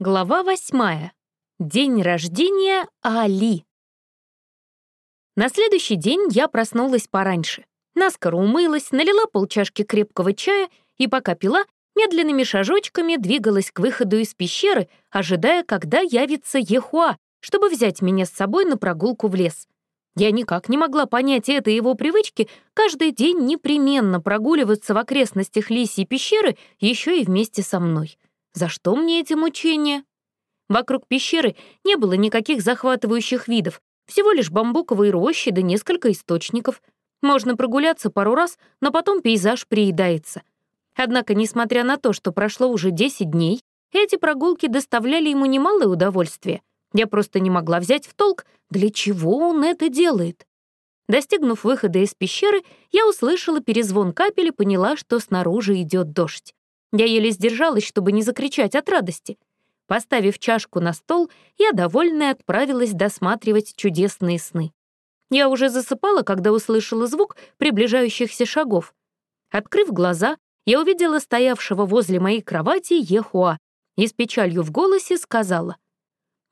Глава восьмая. День рождения Али. На следующий день я проснулась пораньше. Наскоро умылась, налила полчашки крепкого чая и, пока пила, медленными шажочками двигалась к выходу из пещеры, ожидая, когда явится Ехуа, чтобы взять меня с собой на прогулку в лес. Я никак не могла понять этой его привычки каждый день непременно прогуливаться в окрестностях Лисьей пещеры еще и вместе со мной. За что мне эти мучения? Вокруг пещеры не было никаких захватывающих видов, всего лишь бамбуковые рощи да несколько источников. Можно прогуляться пару раз, но потом пейзаж приедается. Однако, несмотря на то, что прошло уже 10 дней, эти прогулки доставляли ему немалое удовольствие. Я просто не могла взять в толк, для чего он это делает. Достигнув выхода из пещеры, я услышала перезвон капель и поняла, что снаружи идет дождь. Я еле сдержалась, чтобы не закричать от радости. Поставив чашку на стол, я, довольная, отправилась досматривать чудесные сны. Я уже засыпала, когда услышала звук приближающихся шагов. Открыв глаза, я увидела стоявшего возле моей кровати Ехуа и с печалью в голосе сказала.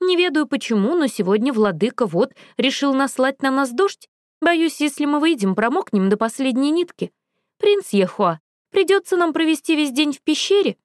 «Не ведаю почему, но сегодня владыка вот решил наслать на нас дождь. Боюсь, если мы выйдем, промокнем до последней нитки. Принц Ехуа, Придется нам провести весь день в пещере».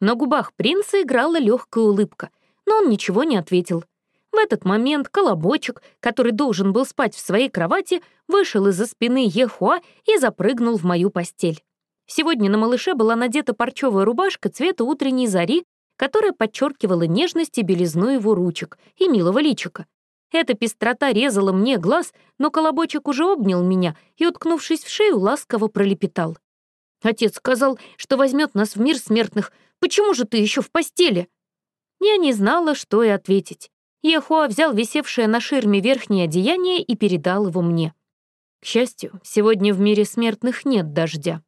На губах принца играла легкая улыбка, но он ничего не ответил. В этот момент колобочек, который должен был спать в своей кровати, вышел из-за спины Ехуа и запрыгнул в мою постель. Сегодня на малыше была надета парчевая рубашка цвета утренней зари, которая подчеркивала нежность и белизну его ручек и милого личика. Эта пестрота резала мне глаз, но колобочек уже обнял меня и, уткнувшись в шею, ласково пролепетал. Отец сказал, что возьмет нас в мир смертных. Почему же ты еще в постели?» Я не знала, что и ответить. Яхуа взял висевшее на ширме верхнее одеяние и передал его мне. К счастью, сегодня в мире смертных нет дождя.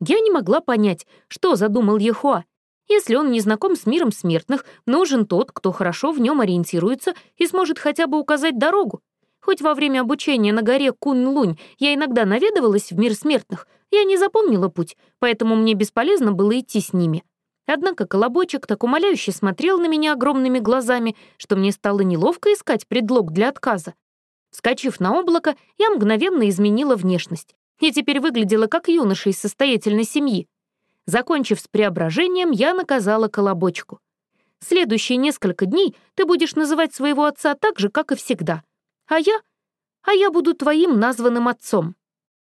Я не могла понять, что задумал Яхуа. Если он не знаком с миром смертных, нужен тот, кто хорошо в нем ориентируется и сможет хотя бы указать дорогу. Хоть во время обучения на горе Кунь-Лунь я иногда наведывалась в мир смертных, я не запомнила путь, поэтому мне бесполезно было идти с ними. Однако колобочек так умоляюще смотрел на меня огромными глазами, что мне стало неловко искать предлог для отказа. Вскочив на облако, я мгновенно изменила внешность и теперь выглядела как юноша из состоятельной семьи. Закончив с преображением, я наказала колобочку. Следующие несколько дней ты будешь называть своего отца так же, как и всегда — а я? А я буду твоим названным отцом».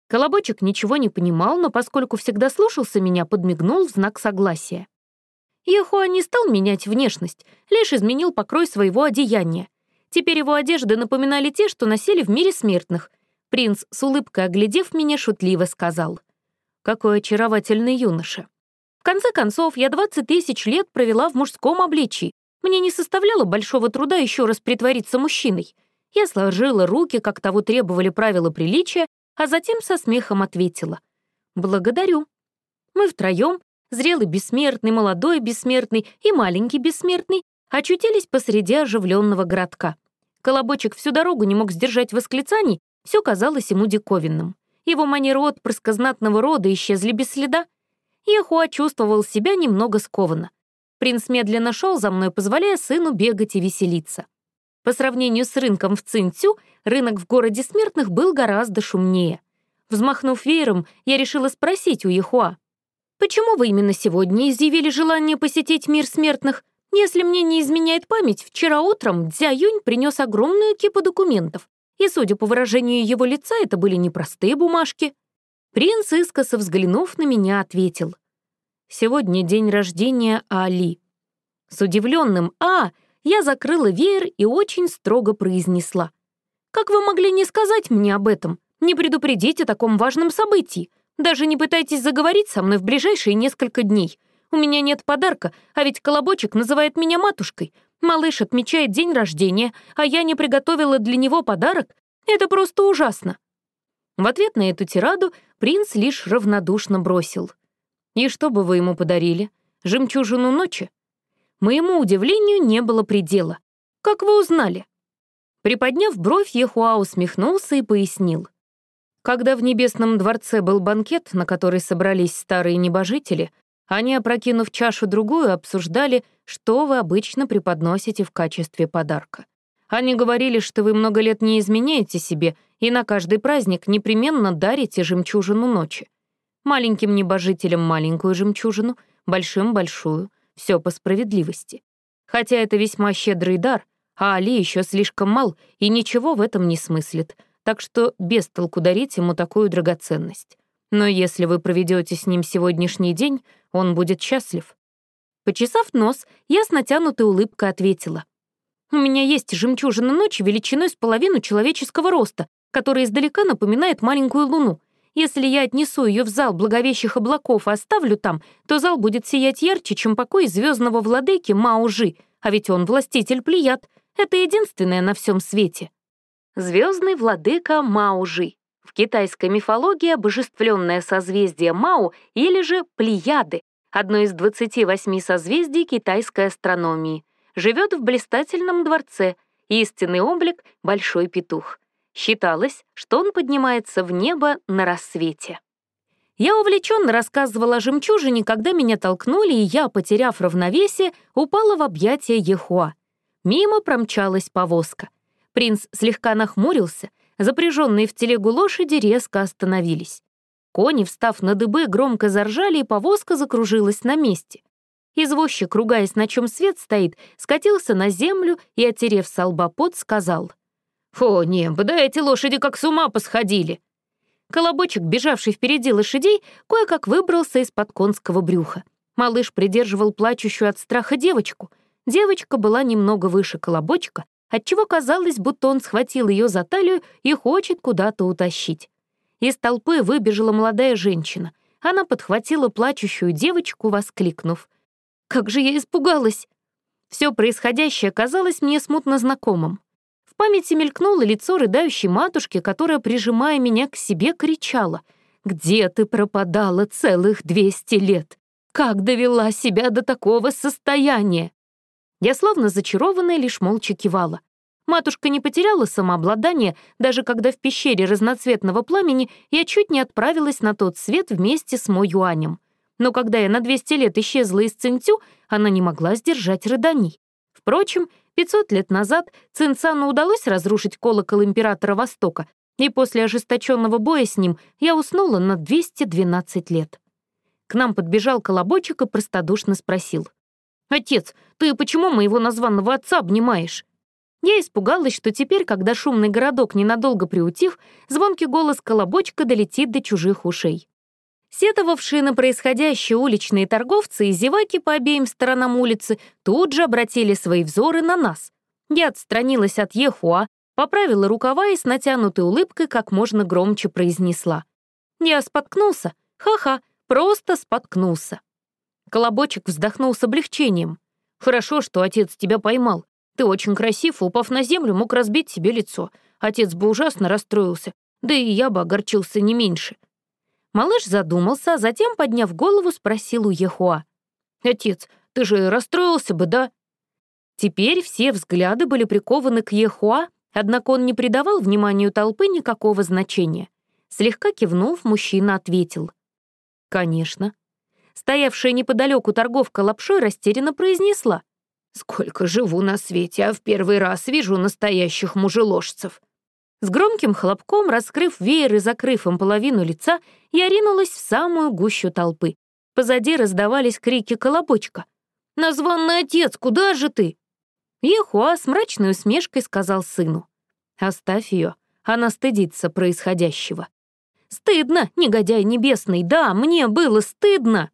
Колобочек ничего не понимал, но поскольку всегда слушался меня, подмигнул в знак согласия. Ехуа не стал менять внешность, лишь изменил покрой своего одеяния. Теперь его одежды напоминали те, что носили в мире смертных. Принц, с улыбкой оглядев меня, шутливо сказал. «Какой очаровательный юноша». В конце концов, я 20 тысяч лет провела в мужском обличии. Мне не составляло большого труда еще раз притвориться мужчиной. Я сложила руки, как того требовали правила приличия, а затем со смехом ответила. «Благодарю». Мы втроем, зрелый бессмертный, молодой бессмертный и маленький бессмертный, очутились посреди оживленного городка. Колобочек всю дорогу не мог сдержать восклицаний, все казалось ему диковинным. Его манеры отпрыска знатного рода исчезли без следа. Яхуа чувствовал себя немного скованно. Принц медленно шел за мной, позволяя сыну бегать и веселиться. По сравнению с рынком в Цинцю, рынок в городе смертных был гораздо шумнее. Взмахнув веером, я решила спросить у Яхуа. «Почему вы именно сегодня изъявили желание посетить мир смертных? Если мне не изменяет память, вчера утром Дзя Юнь принес огромную кипу документов, и, судя по выражению его лица, это были непростые бумажки». Принц, искоса взглянув на меня, ответил. «Сегодня день рождения Али». С удивленным «А» я закрыла веер и очень строго произнесла. «Как вы могли не сказать мне об этом? Не предупредить о таком важном событии? Даже не пытайтесь заговорить со мной в ближайшие несколько дней. У меня нет подарка, а ведь Колобочек называет меня матушкой. Малыш отмечает день рождения, а я не приготовила для него подарок. Это просто ужасно». В ответ на эту тираду принц лишь равнодушно бросил. «И что бы вы ему подарили? Жемчужину ночи?» Моему удивлению не было предела. «Как вы узнали?» Приподняв бровь, Ехуа усмехнулся и пояснил. Когда в Небесном дворце был банкет, на который собрались старые небожители, они, опрокинув чашу другую, обсуждали, что вы обычно преподносите в качестве подарка. Они говорили, что вы много лет не изменяете себе и на каждый праздник непременно дарите жемчужину ночи. Маленьким небожителям маленькую жемчужину, большим — большую, все по справедливости. Хотя это весьма щедрый дар, а Али еще слишком мал и ничего в этом не смыслит, так что без толку дарить ему такую драгоценность. Но если вы проведете с ним сегодняшний день, он будет счастлив. Почесав нос, я с натянутой улыбкой ответила. «У меня есть жемчужина ночи величиной с половину человеческого роста, которая издалека напоминает маленькую луну. Если я отнесу ее в зал благовещих облаков и оставлю там, то зал будет сиять ярче, чем покой звездного владыки Маужи, а ведь он властитель Плеяд. Это единственное на всем свете. Звездный владыка Маужи. В китайской мифологии обожествленное созвездие Мау или же Плеяды, одно из 28 созвездий китайской астрономии. Живет в блистательном дворце, истинный облик — большой петух — Считалось, что он поднимается в небо на рассвете. Я увлеченно рассказывала о жемчужине, когда меня толкнули, и я, потеряв равновесие, упала в объятия Ехуа. Мимо промчалась повозка. Принц слегка нахмурился, запряженные в телегу лошади резко остановились. Кони, встав на дыбы, громко заржали, и повозка закружилась на месте. Извозчик, ругаясь, на чем свет стоит, скатился на землю и, отерев солбопот, сказал — «Фу, небо, да эти лошади как с ума посходили!» Колобочек, бежавший впереди лошадей, кое-как выбрался из-под конского брюха. Малыш придерживал плачущую от страха девочку. Девочка была немного выше колобочка, отчего казалось, будто он схватил ее за талию и хочет куда-то утащить. Из толпы выбежала молодая женщина. Она подхватила плачущую девочку, воскликнув. «Как же я испугалась!» Все происходящее казалось мне смутно знакомым. Памяти мелькнуло лицо рыдающей матушки, которая, прижимая меня к себе, кричала. «Где ты пропадала целых двести лет? Как довела себя до такого состояния?» Я, словно зачарованная, лишь молча кивала. Матушка не потеряла самообладание, даже когда в пещере разноцветного пламени я чуть не отправилась на тот свет вместе с мой юанем. Но когда я на 200 лет исчезла из Цинцю, она не могла сдержать рыданий. Впрочем, 500 лет назад Цинцану удалось разрушить колокол императора Востока, и после ожесточенного боя с ним я уснула на 212 лет. К нам подбежал колобочек и простодушно спросил. «Отец, ты почему моего названного отца обнимаешь?» Я испугалась, что теперь, когда шумный городок ненадолго приутих, звонкий голос колобочка долетит до чужих ушей. Сетовавшие на происходящее уличные торговцы и зеваки по обеим сторонам улицы тут же обратили свои взоры на нас. Я отстранилась от Ехуа, поправила рукава и с натянутой улыбкой как можно громче произнесла. Я споткнулся. Ха-ха, просто споткнулся. Колобочек вздохнул с облегчением. «Хорошо, что отец тебя поймал. Ты очень красив, упав на землю, мог разбить себе лицо. Отец бы ужасно расстроился, да и я бы огорчился не меньше. Малыш задумался, а затем, подняв голову, спросил у Ехуа. «Отец, ты же расстроился бы, да?» Теперь все взгляды были прикованы к Ехуа, однако он не придавал вниманию толпы никакого значения. Слегка кивнув, мужчина ответил. «Конечно». Стоявшая неподалеку торговка лапшой растерянно произнесла. «Сколько живу на свете, а в первый раз вижу настоящих мужеложцев. С громким хлопком, раскрыв веер и закрыв им половину лица, я ринулась в самую гущу толпы. Позади раздавались крики колобочка. «Названный отец, куда же ты?» Ехуа с мрачной усмешкой сказал сыну. «Оставь ее, она стыдится происходящего». «Стыдно, негодяй небесный, да, мне было стыдно!»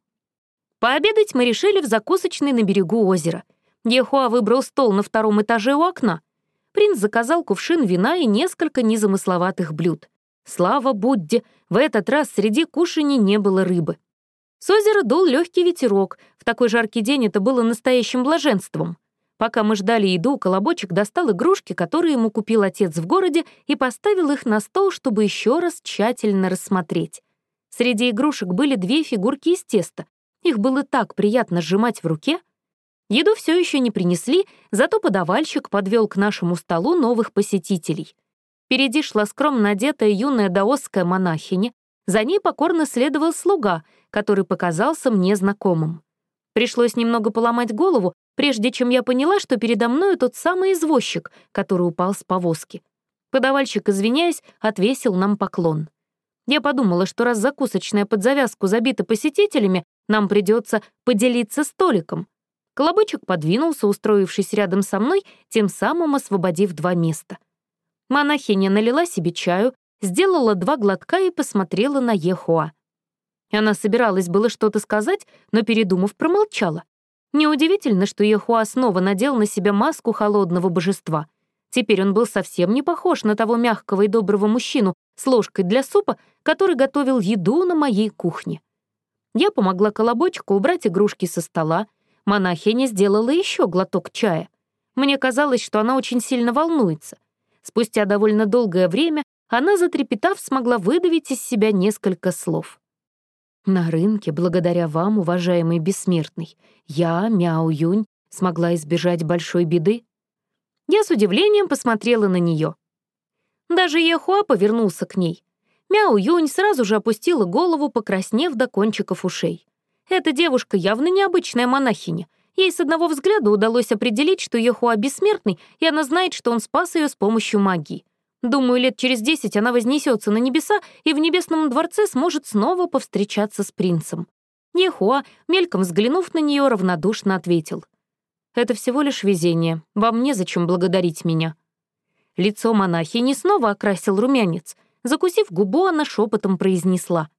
Пообедать мы решили в закусочной на берегу озера. Ехуа выбрал стол на втором этаже у окна — принц заказал кувшин вина и несколько незамысловатых блюд. Слава Будде, в этот раз среди кушаний не было рыбы. С озера дул легкий ветерок, в такой жаркий день это было настоящим блаженством. Пока мы ждали еду, Колобочек достал игрушки, которые ему купил отец в городе, и поставил их на стол, чтобы еще раз тщательно рассмотреть. Среди игрушек были две фигурки из теста. Их было так приятно сжимать в руке — Еду все еще не принесли, зато подавальщик подвел к нашему столу новых посетителей. Впереди шла скромно одетая юная даосская монахиня, за ней покорно следовал слуга, который показался мне знакомым. Пришлось немного поломать голову, прежде чем я поняла, что передо мной тот самый извозчик, который упал с повозки. Подавальщик, извиняясь, отвесил нам поклон. Я подумала, что раз закусочная под завязку забита посетителями, нам придется поделиться столиком. Колобочек подвинулся, устроившись рядом со мной, тем самым освободив два места. Монахиня налила себе чаю, сделала два глотка и посмотрела на Ехуа. Она собиралась было что-то сказать, но, передумав, промолчала. Неудивительно, что Ехуа снова надел на себя маску холодного божества. Теперь он был совсем не похож на того мягкого и доброго мужчину с ложкой для супа, который готовил еду на моей кухне. Я помогла Колобочку убрать игрушки со стола. Монахиня сделала еще глоток чая. Мне казалось, что она очень сильно волнуется. Спустя довольно долгое время она, затрепетав, смогла выдавить из себя несколько слов. «На рынке, благодаря вам, уважаемый бессмертный, я, Мяу Юнь, смогла избежать большой беды». Я с удивлением посмотрела на нее. Даже Ехуа повернулся к ней. Мяу Юнь сразу же опустила голову, покраснев до кончиков ушей. Эта девушка явно необычная монахиня. Ей с одного взгляда удалось определить, что Ехуа бессмертный, и она знает, что он спас ее с помощью магии. Думаю, лет через десять она вознесется на небеса и в небесном дворце сможет снова повстречаться с принцем. Ехуа, мельком взглянув на нее, равнодушно ответил. «Это всего лишь везение. Вам незачем благодарить меня». Лицо монахини снова окрасил румянец. Закусив губу, она шепотом произнесла.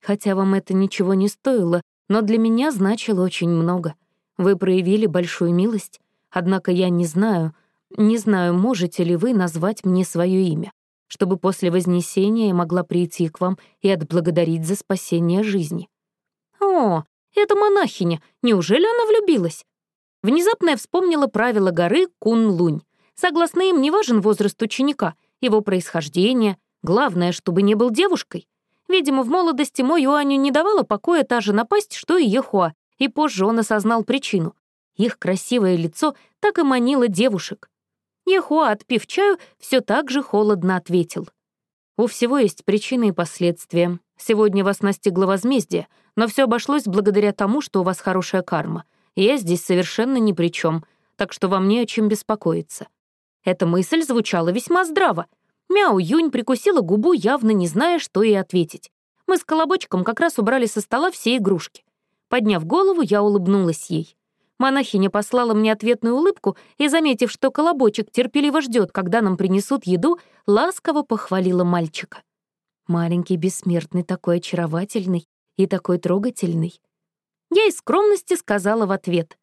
«Хотя вам это ничего не стоило, но для меня значило очень много. Вы проявили большую милость, однако я не знаю, не знаю, можете ли вы назвать мне свое имя, чтобы после Вознесения я могла прийти к вам и отблагодарить за спасение жизни». «О, это монахиня, неужели она влюбилась?» Внезапно я вспомнила правила горы Кун-Лунь. Согласно им, не важен возраст ученика, его происхождение, главное, чтобы не был девушкой. Видимо, в молодости мой Юаню не давала покоя та же напасть, что и Ехуа, и позже он осознал причину. Их красивое лицо так и манило девушек. Ехуа, отпив чаю, все так же холодно ответил. «У всего есть причины и последствия. Сегодня вас настигло возмездие, но все обошлось благодаря тому, что у вас хорошая карма. Я здесь совершенно ни при чем, так что вам не о чем беспокоиться». Эта мысль звучала весьма здраво. Мяу Юнь прикусила губу, явно не зная, что ей ответить. Мы с Колобочком как раз убрали со стола все игрушки. Подняв голову, я улыбнулась ей. Монахиня послала мне ответную улыбку и, заметив, что колобочек терпеливо ждет, когда нам принесут еду, ласково похвалила мальчика. «Маленький бессмертный такой очаровательный и такой трогательный». Я из скромности сказала в ответ.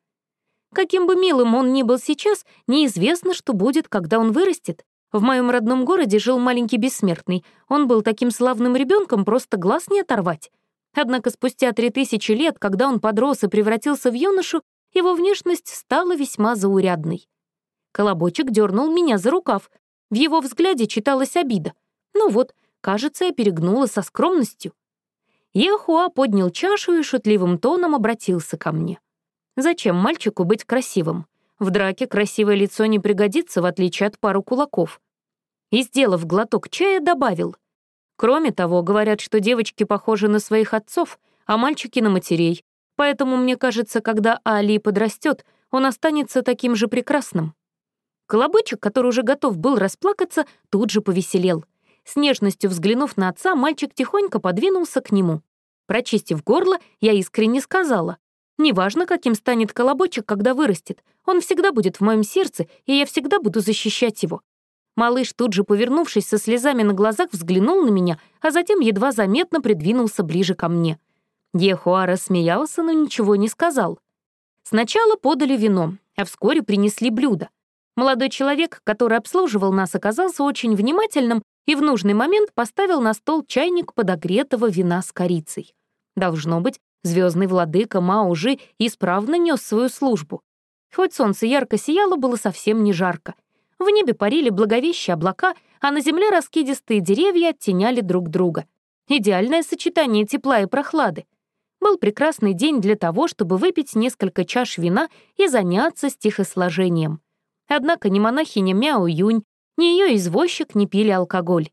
Каким бы милым он ни был сейчас, неизвестно, что будет, когда он вырастет. В моем родном городе жил маленький бессмертный. Он был таким славным ребенком, просто глаз не оторвать. Однако спустя три тысячи лет, когда он подрос и превратился в юношу, его внешность стала весьма заурядной. Колобочек дернул меня за рукав. В его взгляде читалась обида. Ну вот, кажется, я перегнула со скромностью. Яхуа поднял чашу и шутливым тоном обратился ко мне. «Зачем мальчику быть красивым? В драке красивое лицо не пригодится, в отличие от пару кулаков». И, сделав глоток чая, добавил. «Кроме того, говорят, что девочки похожи на своих отцов, а мальчики — на матерей, Поэтому, мне кажется, когда Али подрастет, он останется таким же прекрасным. Колобычек, который уже готов был расплакаться, тут же повеселел. С нежностью взглянув на отца, мальчик тихонько подвинулся к нему. Прочистив горло, я искренне сказала, «Неважно, каким станет колобочек, когда вырастет, он всегда будет в моем сердце, и я всегда буду защищать его». Малыш, тут же повернувшись со слезами на глазах, взглянул на меня, а затем едва заметно придвинулся ближе ко мне. Ехуа рассмеялся, но ничего не сказал. Сначала подали вино, а вскоре принесли блюдо. Молодой человек, который обслуживал нас, оказался очень внимательным и в нужный момент поставил на стол чайник подогретого вина с корицей. Должно быть, звездный владыка Маужи исправно нес свою службу. Хоть солнце ярко сияло, было совсем не жарко. В небе парили благовещие облака, а на земле раскидистые деревья оттеняли друг друга. Идеальное сочетание тепла и прохлады был прекрасный день для того, чтобы выпить несколько чаш вина и заняться стихосложением. Однако ни монахиня Мяо Юнь, ни ее извозчик не пили алкоголь.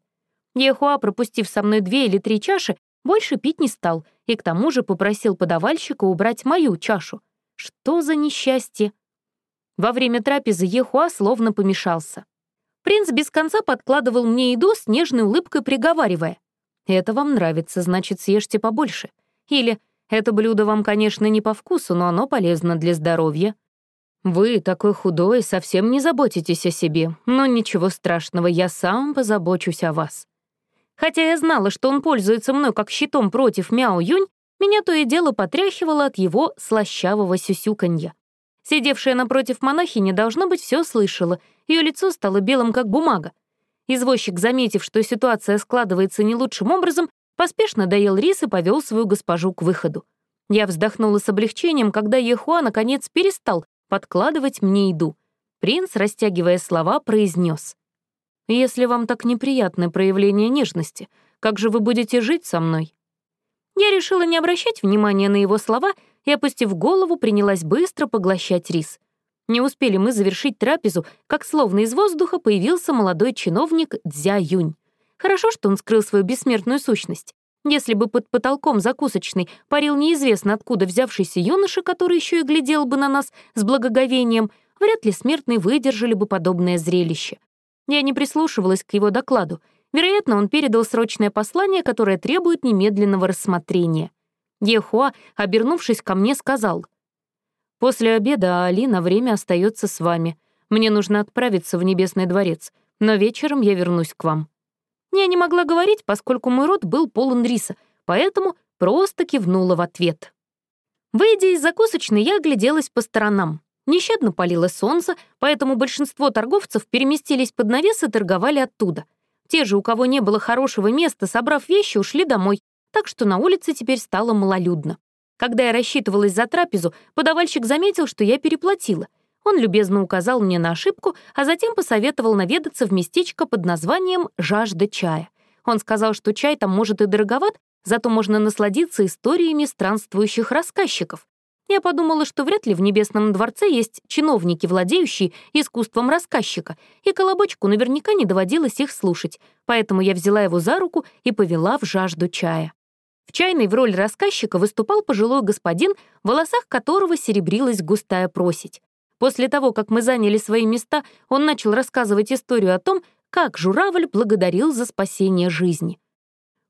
Ехуа, пропустив со мной две или три чаши, больше пить не стал и к тому же попросил подавальщика убрать мою чашу. Что за несчастье? Во время трапезы Ехуа словно помешался. Принц без конца подкладывал мне еду с нежной улыбкой, приговаривая. «Это вам нравится, значит, съешьте побольше». Или «Это блюдо вам, конечно, не по вкусу, но оно полезно для здоровья». «Вы такой худой, совсем не заботитесь о себе, но ничего страшного, я сам позабочусь о вас». Хотя я знала, что он пользуется мной как щитом против Мяо-Юнь, меня то и дело потряхивало от его слащавого сюсюканья. Сидевшая напротив монахиня, должно быть, все слышала. Ее лицо стало белым, как бумага. Извозчик, заметив, что ситуация складывается не лучшим образом, поспешно доел рис и повел свою госпожу к выходу. Я вздохнула с облегчением, когда Ехуа наконец перестал подкладывать мне еду. Принц, растягивая слова, произнес: «Если вам так неприятны проявление нежности, как же вы будете жить со мной?» Я решила не обращать внимания на его слова и, опустив голову, принялась быстро поглощать рис. Не успели мы завершить трапезу, как словно из воздуха появился молодой чиновник Дзя Юнь. Хорошо, что он скрыл свою бессмертную сущность. Если бы под потолком закусочной парил неизвестно откуда взявшийся юноша, который еще и глядел бы на нас с благоговением, вряд ли смертные выдержали бы подобное зрелище. Я не прислушивалась к его докладу. Вероятно, он передал срочное послание, которое требует немедленного рассмотрения. Ехуа, обернувшись ко мне, сказал, «После обеда Али на время остается с вами. Мне нужно отправиться в Небесный дворец, но вечером я вернусь к вам». Я не могла говорить, поскольку мой рот был полон риса, поэтому просто кивнула в ответ. Выйдя из закусочной, я огляделась по сторонам. Нещадно палило солнце, поэтому большинство торговцев переместились под навес и торговали оттуда. Те же, у кого не было хорошего места, собрав вещи, ушли домой, так что на улице теперь стало малолюдно. Когда я рассчитывалась за трапезу, подавальщик заметил, что я переплатила. Он любезно указал мне на ошибку, а затем посоветовал наведаться в местечко под названием «Жажда чая». Он сказал, что чай там может и дороговат, зато можно насладиться историями странствующих рассказчиков. Я подумала, что вряд ли в Небесном дворце есть чиновники, владеющие искусством рассказчика, и Колобочку наверняка не доводилось их слушать, поэтому я взяла его за руку и повела в жажду чая. В чайной в роль рассказчика выступал пожилой господин, в волосах которого серебрилась густая просить. После того, как мы заняли свои места, он начал рассказывать историю о том, как журавль благодарил за спасение жизни.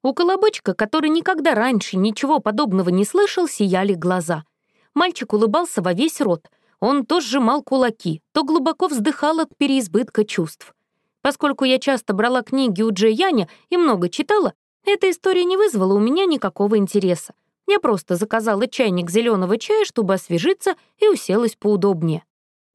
У Колобочка, который никогда раньше ничего подобного не слышал, сияли глаза — Мальчик улыбался во весь рот. Он то сжимал кулаки, то глубоко вздыхал от переизбытка чувств. Поскольку я часто брала книги у Джей Яня и много читала, эта история не вызвала у меня никакого интереса. Я просто заказала чайник зеленого чая, чтобы освежиться, и уселась поудобнее.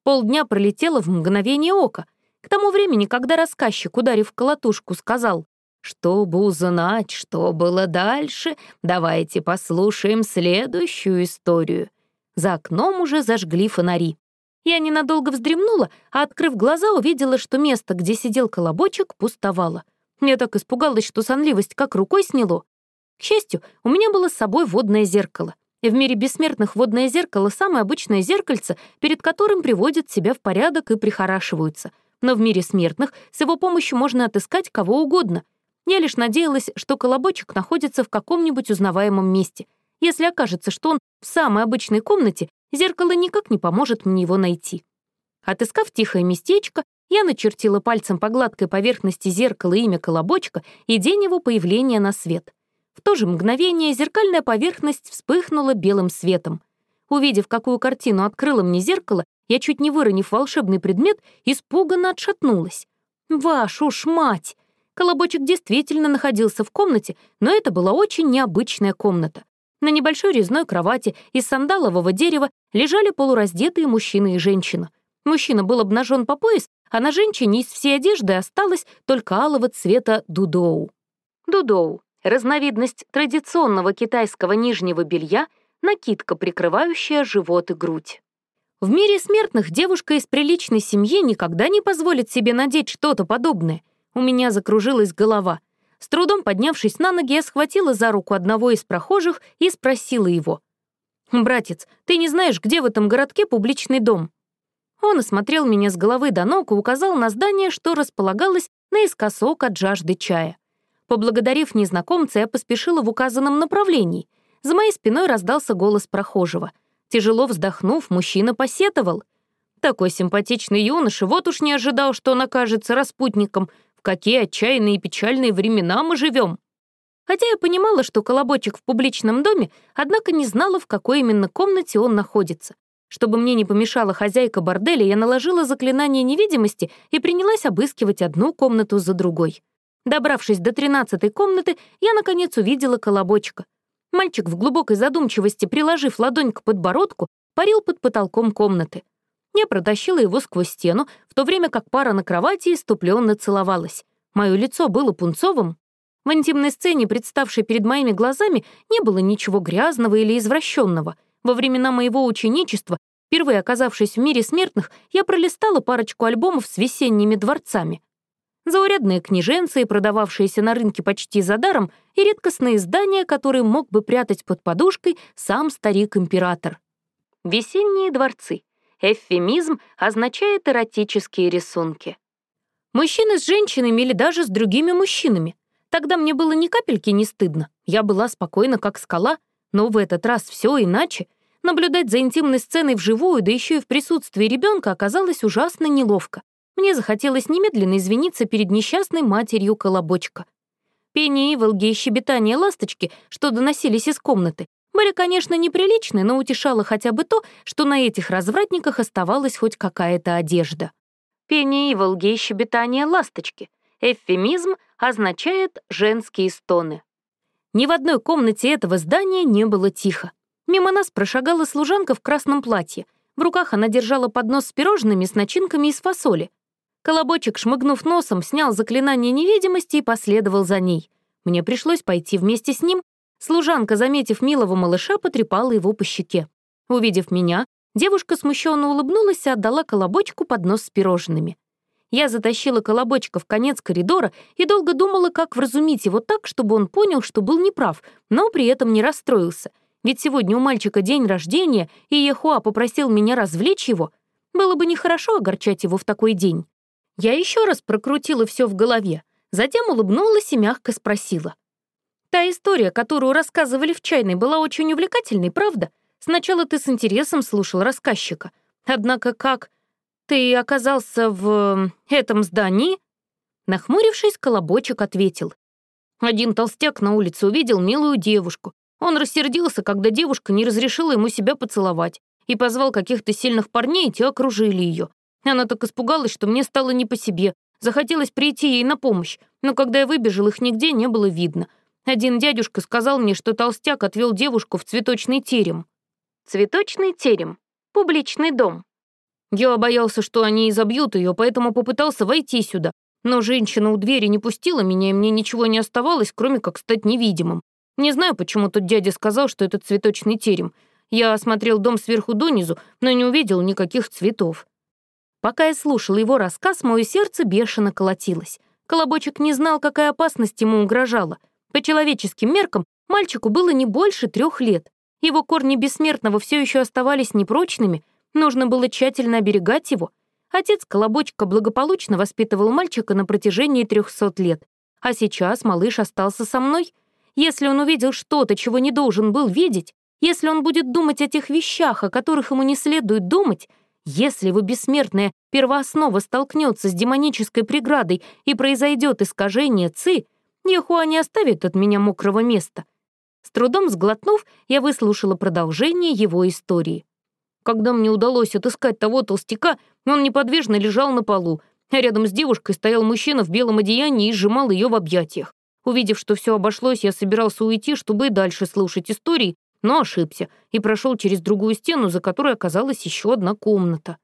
Полдня пролетело в мгновение ока. К тому времени, когда рассказчик, ударив колотушку, сказал «Чтобы узнать, что было дальше, давайте послушаем следующую историю», за окном уже зажгли фонари. Я ненадолго вздремнула, а, открыв глаза, увидела, что место, где сидел колобочек, пустовало. Я так испугалась, что сонливость как рукой сняло. К счастью, у меня было с собой водное зеркало. В мире бессмертных водное зеркало — самое обычное зеркальце, перед которым приводят себя в порядок и прихорашиваются. Но в мире смертных с его помощью можно отыскать кого угодно. Я лишь надеялась, что колобочек находится в каком-нибудь узнаваемом месте — если окажется, что он в самой обычной комнате, зеркало никак не поможет мне его найти. Отыскав тихое местечко, я начертила пальцем по гладкой поверхности зеркала имя Колобочка и день его появления на свет. В то же мгновение зеркальная поверхность вспыхнула белым светом. Увидев, какую картину открыло мне зеркало, я, чуть не выронив волшебный предмет, испуганно отшатнулась. «Вашу ж мать!» Колобочек действительно находился в комнате, но это была очень необычная комната. На небольшой резной кровати из сандалового дерева лежали полураздетые мужчина и женщина. Мужчина был обнажен по пояс, а на женщине из всей одежды осталось только алого цвета дудоу. Дудоу — разновидность традиционного китайского нижнего белья, накидка, прикрывающая живот и грудь. В мире смертных девушка из приличной семьи никогда не позволит себе надеть что-то подобное. У меня закружилась голова. С трудом поднявшись на ноги, я схватила за руку одного из прохожих и спросила его. «Братец, ты не знаешь, где в этом городке публичный дом?» Он осмотрел меня с головы до ног и указал на здание, что располагалось наискосок от жажды чая. Поблагодарив незнакомца, я поспешила в указанном направлении. За моей спиной раздался голос прохожего. Тяжело вздохнув, мужчина посетовал. Такой симпатичный юноша, вот уж не ожидал, что он окажется распутником. В какие отчаянные и печальные времена мы живем. Хотя я понимала, что колобочек в публичном доме, однако не знала, в какой именно комнате он находится. Чтобы мне не помешала хозяйка борделя, я наложила заклинание невидимости и принялась обыскивать одну комнату за другой. Добравшись до тринадцатой комнаты, я, наконец, увидела колобочка. Мальчик в глубокой задумчивости, приложив ладонь к подбородку, парил под потолком комнаты. Я протащила его сквозь стену, в то время как пара на кровати иступленно целовалась. Мое лицо было пунцовым. В интимной сцене, представшей перед моими глазами, не было ничего грязного или извращенного. Во времена моего ученичества, впервые оказавшись в мире смертных, я пролистала парочку альбомов с весенними дворцами. Заурядные книженцы, продававшиеся на рынке почти за даром, и редкостные издания, которые мог бы прятать под подушкой сам старик-император. Весенние дворцы. Эвфемизм означает эротические рисунки. Мужчины с женщинами или даже с другими мужчинами. Тогда мне было ни капельки не стыдно. Я была спокойна, как скала, но в этот раз все иначе. Наблюдать за интимной сценой вживую, да еще и в присутствии ребенка, оказалось ужасно неловко. Мне захотелось немедленно извиниться перед несчастной матерью Колобочка. Пение иволги и щебетание ласточки, что доносились из комнаты, были, конечно, неприличны, но утешало хотя бы то, что на этих развратниках оставалась хоть какая-то одежда. Пение иволги и щебетание ласточки. Эвфемизм означает «женские стоны». Ни в одной комнате этого здания не было тихо. Мимо нас прошагала служанка в красном платье. В руках она держала поднос с пирожными с начинками из фасоли. Колобочек, шмыгнув носом, снял заклинание невидимости и последовал за ней. Мне пришлось пойти вместе с ним, Служанка, заметив милого малыша, потрепала его по щеке. Увидев меня, девушка смущенно улыбнулась и отдала колобочку поднос с пирожными. Я затащила колобочка в конец коридора и долго думала, как вразумить его так, чтобы он понял, что был неправ, но при этом не расстроился. Ведь сегодня у мальчика день рождения, и Ехуа попросил меня развлечь его. Было бы нехорошо огорчать его в такой день. Я еще раз прокрутила все в голове, затем улыбнулась и мягко спросила — Та история, которую рассказывали в чайной, была очень увлекательной, правда? Сначала ты с интересом слушал рассказчика. Однако как ты оказался в этом здании?» Нахмурившись, Колобочек ответил. Один толстяк на улице увидел милую девушку. Он рассердился, когда девушка не разрешила ему себя поцеловать, и позвал каких-то сильных парней, и те окружили ее. Она так испугалась, что мне стало не по себе. Захотелось прийти ей на помощь, но когда я выбежал, их нигде не было видно. Один дядюшка сказал мне, что толстяк отвел девушку в цветочный терем. Цветочный терем. Публичный дом. Я боялся, что они изобьют ее, поэтому попытался войти сюда. Но женщина у двери не пустила меня, и мне ничего не оставалось, кроме как стать невидимым. Не знаю, почему тот дядя сказал, что это цветочный терем. Я осмотрел дом сверху донизу, но не увидел никаких цветов. Пока я слушал его рассказ, мое сердце бешено колотилось. Колобочек не знал, какая опасность ему угрожала — по человеческим меркам мальчику было не больше трех лет. Его корни бессмертного все еще оставались непрочными, нужно было тщательно оберегать его. Отец Колобочка благополучно воспитывал мальчика на протяжении трехсот лет. А сейчас малыш остался со мной. Если он увидел что-то, чего не должен был видеть, если он будет думать о тех вещах, о которых ему не следует думать, если его бессмертная первооснова столкнется с демонической преградой и произойдет искажение ЦИ, Яхуа не оставит от меня мокрого места. С трудом сглотнув, я выслушала продолжение его истории. Когда мне удалось отыскать того толстяка, он неподвижно лежал на полу, а рядом с девушкой стоял мужчина в белом одеянии и сжимал ее в объятиях. Увидев, что все обошлось, я собирался уйти, чтобы и дальше слушать истории, но ошибся и прошел через другую стену, за которой оказалась еще одна комната.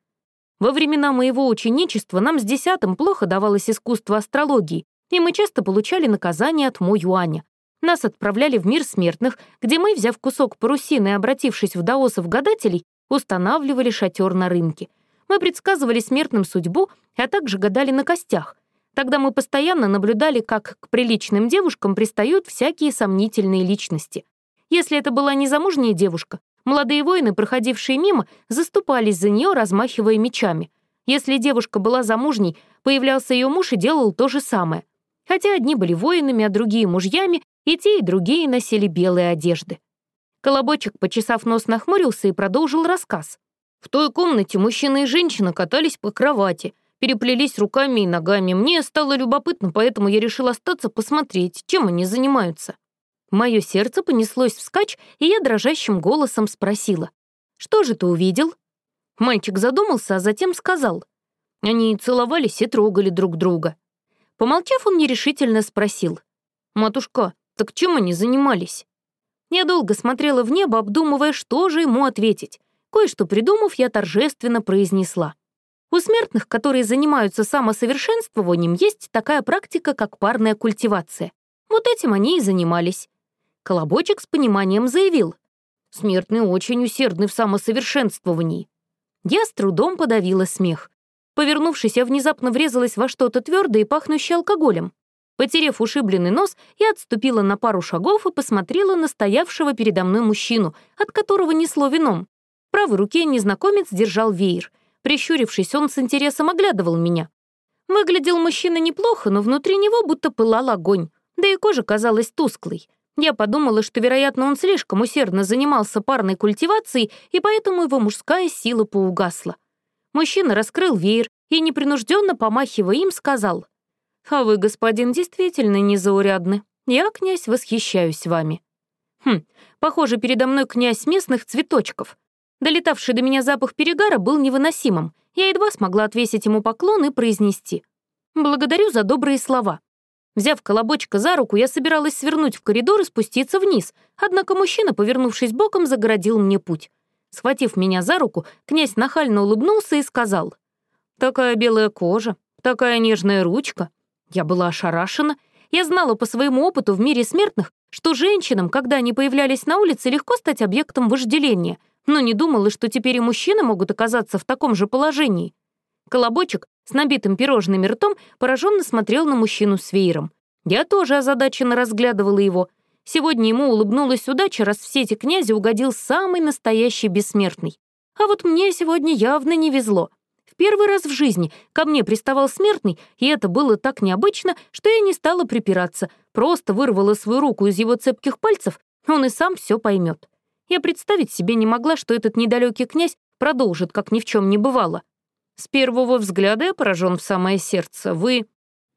Во времена моего ученичества нам с десятым плохо давалось искусство астрологии, и мы часто получали наказание от Мо Юаня. Нас отправляли в мир смертных, где мы, взяв кусок парусины и обратившись в даосов-гадателей, устанавливали шатер на рынке. Мы предсказывали смертным судьбу, а также гадали на костях. Тогда мы постоянно наблюдали, как к приличным девушкам пристают всякие сомнительные личности. Если это была незамужняя девушка, молодые воины, проходившие мимо, заступались за нее, размахивая мечами. Если девушка была замужней, появлялся ее муж и делал то же самое хотя одни были воинами, а другие — мужьями, и те, и другие носили белые одежды. Колобочек, почесав нос, нахмурился и продолжил рассказ. В той комнате мужчина и женщина катались по кровати, переплелись руками и ногами. Мне стало любопытно, поэтому я решил остаться посмотреть, чем они занимаются. Мое сердце понеслось вскачь, и я дрожащим голосом спросила. «Что же ты увидел?» Мальчик задумался, а затем сказал. Они целовались и трогали друг друга. Помолчав, он нерешительно спросил. «Матушка, так чем они занимались?» Я долго смотрела в небо, обдумывая, что же ему ответить. Кое-что придумав, я торжественно произнесла. У смертных, которые занимаются самосовершенствованием, есть такая практика, как парная культивация. Вот этим они и занимались. Колобочек с пониманием заявил. Смертные очень усердны в самосовершенствовании. Я с трудом подавила смех. Повернувшись, я внезапно врезалась во что-то твердое и пахнущее алкоголем. Потерев ушибленный нос, я отступила на пару шагов и посмотрела на стоявшего передо мной мужчину, от которого несло вином. В правой руке незнакомец держал веер. Прищурившись, он с интересом оглядывал меня. Выглядел мужчина неплохо, но внутри него будто пылал огонь, да и кожа казалась тусклой. Я подумала, что, вероятно, он слишком усердно занимался парной культивацией, и поэтому его мужская сила поугасла. Мужчина раскрыл веер и, непринужденно помахивая им, сказал — а вы, господин, действительно незаурядны. Я, князь, восхищаюсь вами. Хм, похоже, передо мной князь местных цветочков. Долетавший до меня запах перегара был невыносимым. Я едва смогла отвесить ему поклон и произнести. «Благодарю за добрые слова». Взяв колобочка за руку, я собиралась свернуть в коридор и спуститься вниз, однако мужчина, повернувшись боком, загородил мне путь. Схватив меня за руку, князь нахально улыбнулся и сказал. «Такая белая кожа, такая нежная ручка. Я была ошарашена. Я знала по своему опыту в мире смертных, что женщинам, когда они появлялись на улице, легко стать объектом вожделения, но не думала, что теперь и мужчины могут оказаться в таком же положении. Колобочек с набитым пирожными ртом пораженно смотрел на мужчину с веером. Я тоже озадаченно разглядывала его. Сегодня ему улыбнулась удача, раз в сети князя угодил самый настоящий бессмертный. А вот мне сегодня явно не везло — первый раз в жизни ко мне приставал смертный, и это было так необычно, что я не стала припираться, просто вырвала свою руку из его цепких пальцев, он и сам все поймет. Я представить себе не могла, что этот недалекий князь продолжит, как ни в чем не бывало. С первого взгляда я поражен в самое сердце. Вы...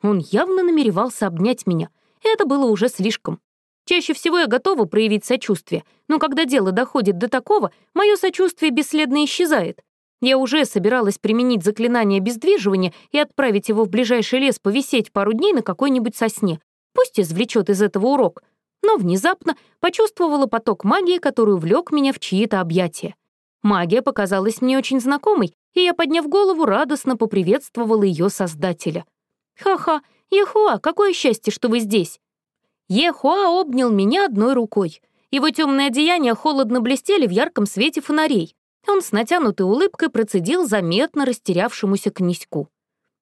Он явно намеревался обнять меня. Это было уже слишком. Чаще всего я готова проявить сочувствие, но когда дело доходит до такого, мое сочувствие бесследно исчезает. Я уже собиралась применить заклинание обездвиживания и отправить его в ближайший лес повисеть пару дней на какой-нибудь сосне. Пусть извлечет из этого урок. Но внезапно почувствовала поток магии, который увлек меня в чьи-то объятия. Магия показалась мне очень знакомой, и я, подняв голову, радостно поприветствовала ее создателя. «Ха-ха, Ехуа, какое счастье, что вы здесь!» Ехуа обнял меня одной рукой. Его темные одеяния холодно блестели в ярком свете фонарей. Он с натянутой улыбкой процедил заметно растерявшемуся князьку.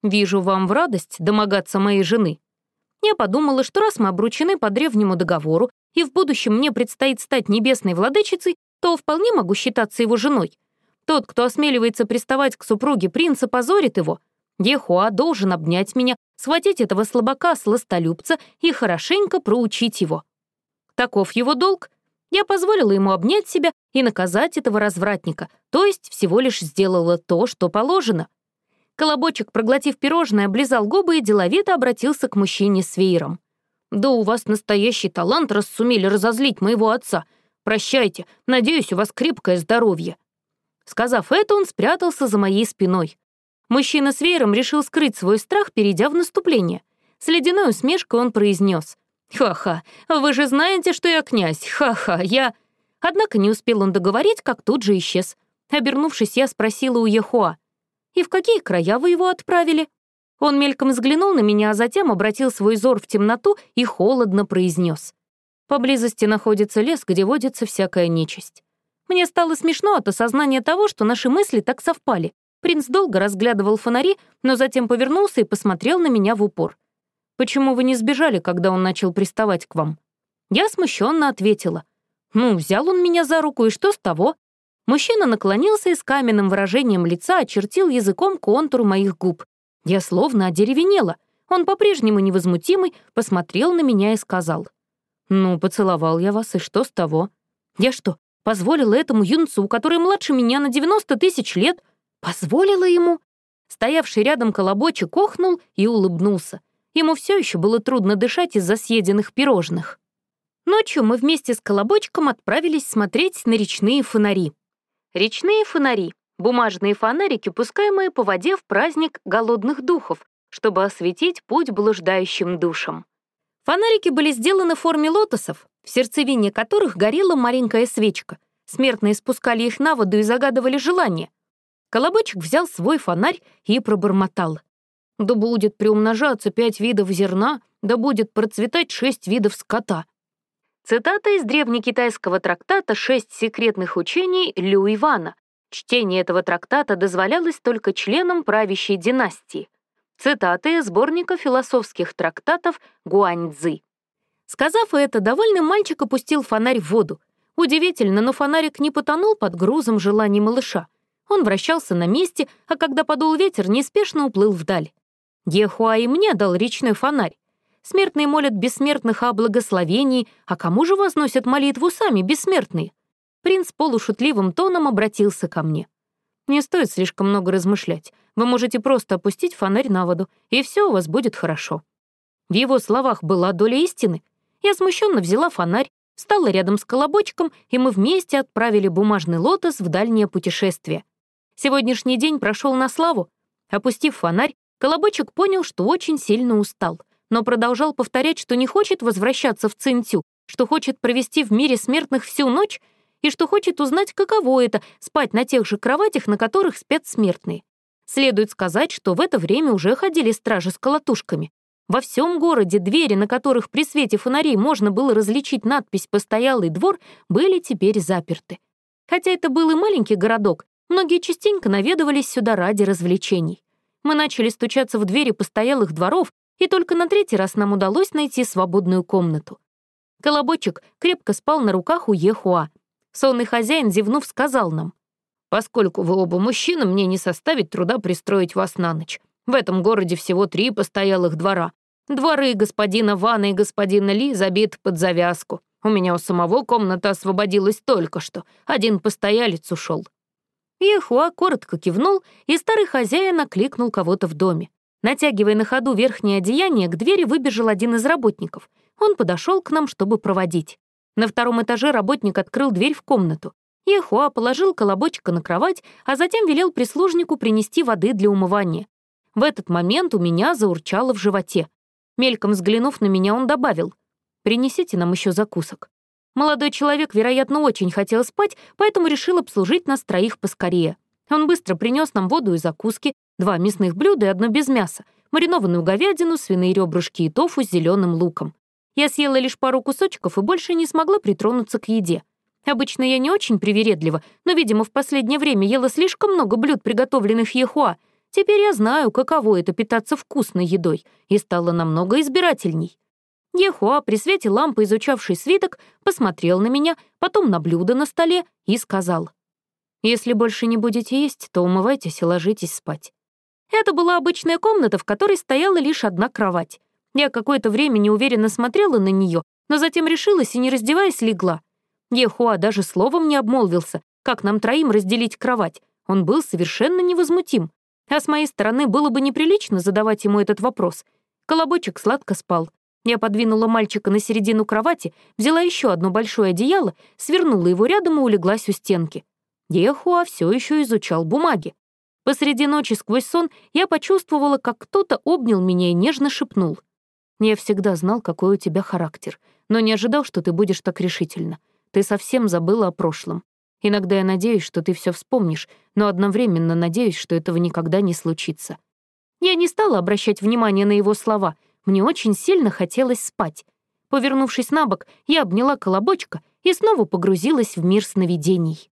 «Вижу вам в радость домогаться моей жены». Я подумала, что раз мы обручены по древнему договору, и в будущем мне предстоит стать небесной владычицей, то вполне могу считаться его женой. Тот, кто осмеливается приставать к супруге принца, позорит его. Ехуа должен обнять меня, схватить этого слабака-сластолюбца и хорошенько проучить его. Таков его долг, я позволила ему обнять себя и наказать этого развратника, то есть всего лишь сделала то, что положено. Колобочек, проглотив пирожное, облизал губы и деловито обратился к мужчине с веером. «Да у вас настоящий талант, раз сумели разозлить моего отца. Прощайте, надеюсь, у вас крепкое здоровье». Сказав это, он спрятался за моей спиной. Мужчина с веером решил скрыть свой страх, перейдя в наступление. С ледяной усмешкой он произнес: «Ха-ха, вы же знаете, что я князь, ха-ха, я...» Однако не успел он договорить, как тут же исчез. Обернувшись, я спросила у Ехуа, «И в какие края вы его отправили?» Он мельком взглянул на меня, а затем обратил свой взор в темноту и холодно произнес. «Поблизости находится лес, где водится всякая нечисть». Мне стало смешно от осознания того, что наши мысли так совпали. Принц долго разглядывал фонари, но затем повернулся и посмотрел на меня в упор. Почему вы не сбежали, когда он начал приставать к вам?» Я смущенно ответила. «Ну, взял он меня за руку, и что с того?» Мужчина наклонился и с каменным выражением лица очертил языком контур моих губ. Я словно одеревенела. Он по-прежнему невозмутимый, посмотрел на меня и сказал. «Ну, поцеловал я вас, и что с того? Я что, Позволила этому юнцу, который младше меня на 90 тысяч лет, позволила ему. Стоявший рядом колобочек охнул и улыбнулся. Ему все еще было трудно дышать из-за съеденных пирожных. Ночью мы вместе с колобочком отправились смотреть на речные фонари. Речные фонари — бумажные фонарики, пускаемые по воде в праздник голодных духов, чтобы осветить путь блуждающим душам. Фонарики были сделаны в форме лотосов, в сердцевине которых горела маленькая свечка. Смертные спускали их на воду и загадывали желание. Колобочек взял свой фонарь и пробормотал. «Да будет приумножаться пять видов зерна, да будет процветать шесть видов скота». Цитата из древнекитайского трактата «Шесть секретных учений» Лю Ивана. Чтение этого трактата дозволялось только членам правящей династии. Цитаты из сборника философских трактатов Гуаньцзы. Сказав это, довольный мальчик опустил фонарь в воду. Удивительно, но фонарик не потонул под грузом желаний малыша. Он вращался на месте, а когда подул ветер, неспешно уплыл вдаль. Ехуа и мне дал речной фонарь. Смертные молят бессмертных о благословении, а кому же возносят молитву сами бессмертные? Принц полушутливым тоном обратился ко мне. Не стоит слишком много размышлять. Вы можете просто опустить фонарь на воду, и все у вас будет хорошо». В его словах была доля истины. Я смущенно взяла фонарь, встала рядом с колобочком, и мы вместе отправили бумажный лотос в дальнее путешествие. Сегодняшний день прошел на славу. Опустив фонарь, колобочек понял, что очень сильно устал, но продолжал повторять, что не хочет возвращаться в Цинтю, что хочет провести в мире смертных всю ночь и что хочет узнать, каково это — спать на тех же кроватях, на которых спят смертные. Следует сказать, что в это время уже ходили стражи с колотушками. Во всем городе двери, на которых при свете фонарей можно было различить надпись «Постоялый двор», были теперь заперты. Хотя это был и маленький городок, многие частенько наведывались сюда ради развлечений. Мы начали стучаться в двери постоялых дворов, и только на третий раз нам удалось найти свободную комнату. Колобочек крепко спал на руках у Ехуа, Сонный хозяин, зевнув, сказал нам, «Поскольку вы оба мужчины, мне не составит труда пристроить вас на ночь. В этом городе всего три постоялых двора. Дворы господина Вана и господина Ли забиты под завязку. У меня у самого комната освободилась только что. Один постоялец ушел. Ихуа коротко кивнул, и старый хозяин окликнул кого-то в доме. Натягивая на ходу верхнее одеяние, к двери выбежал один из работников. Он подошел к нам, чтобы проводить. На втором этаже работник открыл дверь в комнату. Ехуа положил колобочка на кровать, а затем велел прислужнику принести воды для умывания. В этот момент у меня заурчало в животе. Мельком взглянув на меня, он добавил, «Принесите нам еще закусок». Молодой человек, вероятно, очень хотел спать, поэтому решил обслужить нас троих поскорее. Он быстро принес нам воду и закуски, два мясных блюда и одно без мяса, маринованную говядину, свиные ребрышки и тофу с зеленым луком. Я съела лишь пару кусочков и больше не смогла притронуться к еде. Обычно я не очень привередлива, но, видимо, в последнее время ела слишком много блюд, приготовленных Ехуа. Теперь я знаю, каково это питаться вкусной едой, и стала намного избирательней. Ехуа при свете лампы, изучавший свиток, посмотрел на меня, потом на блюдо на столе и сказал, «Если больше не будете есть, то умывайтесь и ложитесь спать». Это была обычная комната, в которой стояла лишь одна кровать. Я какое-то время неуверенно смотрела на нее, но затем решилась и, не раздеваясь, легла. Ехуа даже словом не обмолвился, как нам троим разделить кровать. Он был совершенно невозмутим. А с моей стороны было бы неприлично задавать ему этот вопрос. Колобочек сладко спал. Я подвинула мальчика на середину кровати, взяла еще одно большое одеяло, свернула его рядом и улеглась у стенки. Ехуа все еще изучал бумаги. Посреди ночи сквозь сон я почувствовала, как кто-то обнял меня и нежно шепнул. Я всегда знал, какой у тебя характер, но не ожидал, что ты будешь так решительно. Ты совсем забыла о прошлом. Иногда я надеюсь, что ты все вспомнишь, но одновременно надеюсь, что этого никогда не случится. Я не стала обращать внимания на его слова. Мне очень сильно хотелось спать. Повернувшись на бок, я обняла колобочка и снова погрузилась в мир сновидений.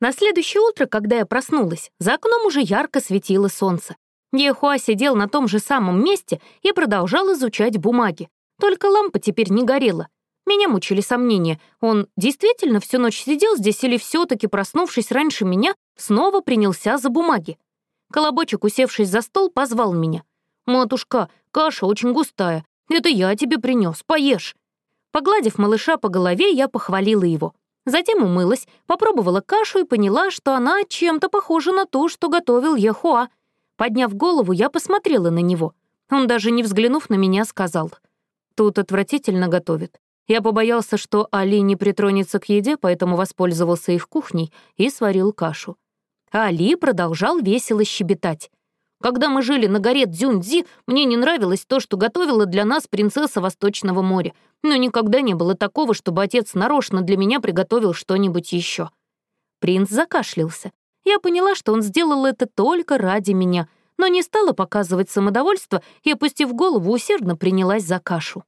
На следующее утро, когда я проснулась, за окном уже ярко светило солнце. Ехуа сидел на том же самом месте и продолжал изучать бумаги. Только лампа теперь не горела. Меня мучили сомнения. Он действительно всю ночь сидел здесь или все таки проснувшись раньше меня, снова принялся за бумаги? Колобочек, усевшись за стол, позвал меня. «Матушка, каша очень густая. Это я тебе принес, поешь». Погладив малыша по голове, я похвалила его. Затем умылась, попробовала кашу и поняла, что она чем-то похожа на ту, что готовил Яхуа. Подняв голову, я посмотрела на него. Он даже не взглянув на меня, сказал, «Тут отвратительно готовит. Я побоялся, что Али не притронется к еде, поэтому воспользовался их кухней и сварил кашу. Али продолжал весело щебетать. Когда мы жили на горе Дзюньцзи, мне не нравилось то, что готовила для нас принцесса Восточного моря, но никогда не было такого, чтобы отец нарочно для меня приготовил что-нибудь еще. Принц закашлялся. Я поняла, что он сделал это только ради меня, но не стала показывать самодовольство и, опустив голову, усердно принялась за кашу.